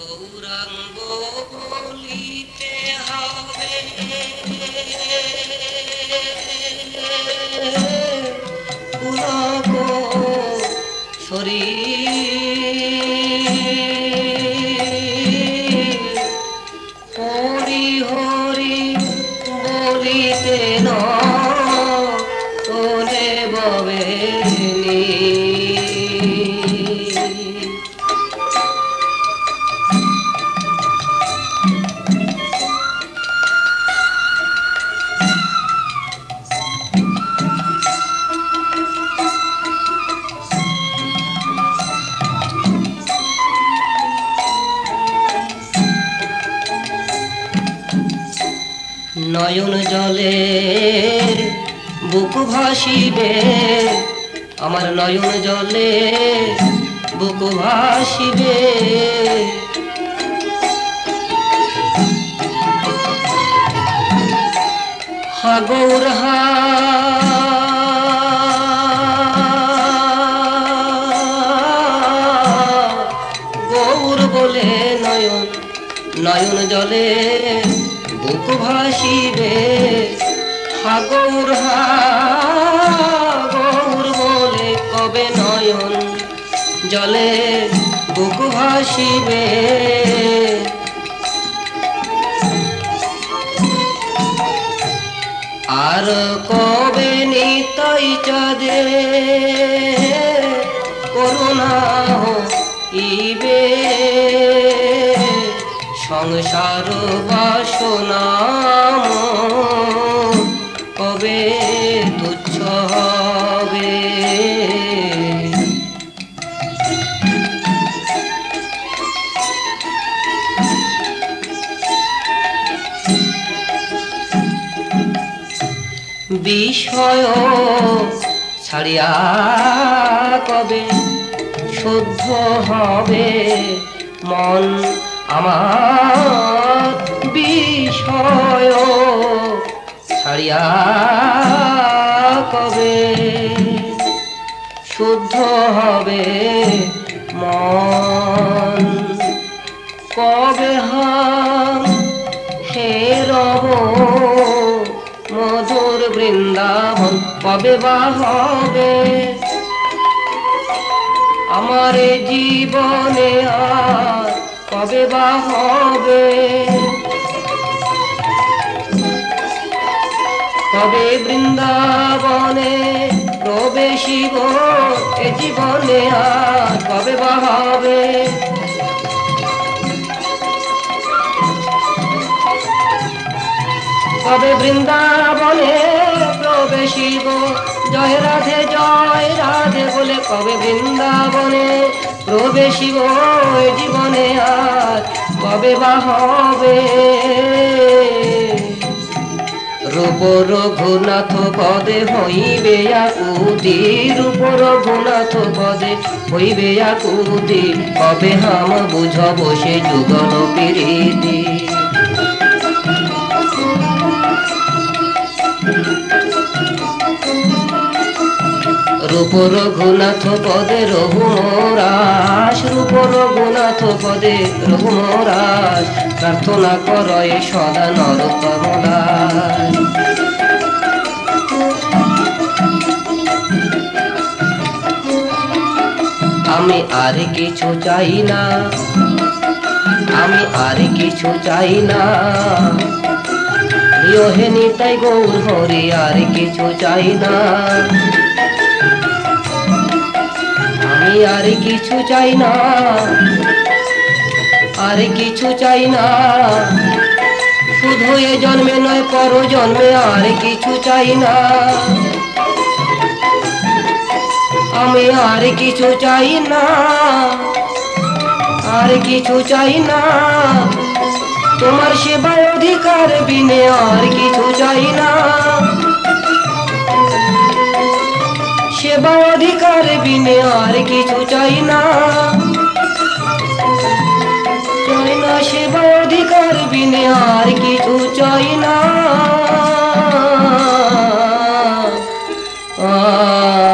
গৌরাঙ্গ হরি হরি বলিতে নয় নয়ন জলে, বুক ভাসিবে। আমার নয়ন জলে, বুক ভাসিবে। হাগৌর হা গৌর বলে নয়ন নয়ন জলে। বুক ভাসিবে হাগৌর হা গৌর বলে কবে নয়ন? জলে বুক ভাসিবে আর কবে নিতাই চাঁদে করুণা ইবে সংসার বাসনা কবে তুচ্ছ হবে। বিষয় ছাড়িয়া কবে শুদ্ধ হবে মন? আমার বিষয় ছাড়িয়া কবে শুদ্ধ হবে মন। কবে হে রব মধুর বৃন্দাবন, কবে বা হবে? আমার জীবনে আর কবে বা হবে? কবে বৃন্দাবনে প্রবেশিব এ জীবনে আর কবে বা হবে? কবে বৃন্দাবনে প্রবেশিব? জয় রাধে জয় রাধে বলে কবে বৃন্দাবনে প্রবেশিব জীবনে আর কবে বা হবে? রূপ রঘুনাথ পদে হইবে আকুতি, রূপ রঘুনাথ পদে হইবে আকুতি, কবে হাম বুঝব সে যুগল প্রীতি? রূপ রঘুনাথ পদে রঘুমরাস রূপ রঘুনাথ পদে রঘুমরাস প্রার্থনা করয় সদা নরতম আমি আর কিছু চাই না, আমি আর কিছু চাই না। প্রিয় হে নিতাই গৌর হরি আর কিছু চাই না। আমি আর কিছু চাই না। আর কিছু চাই না। শুধু এ জন্মে নয় পর জন্মে আর কিছু চাই না। আমি আর কিছু চাই না। আর কিছু চাই না। তোমার সেবায় অধিকার বিনে আর কিছু চাই না। সেবা জীবনে আর কিছু চাই না। চাই না সেবা অধিকার বিনে আর কিছু চাই না। আ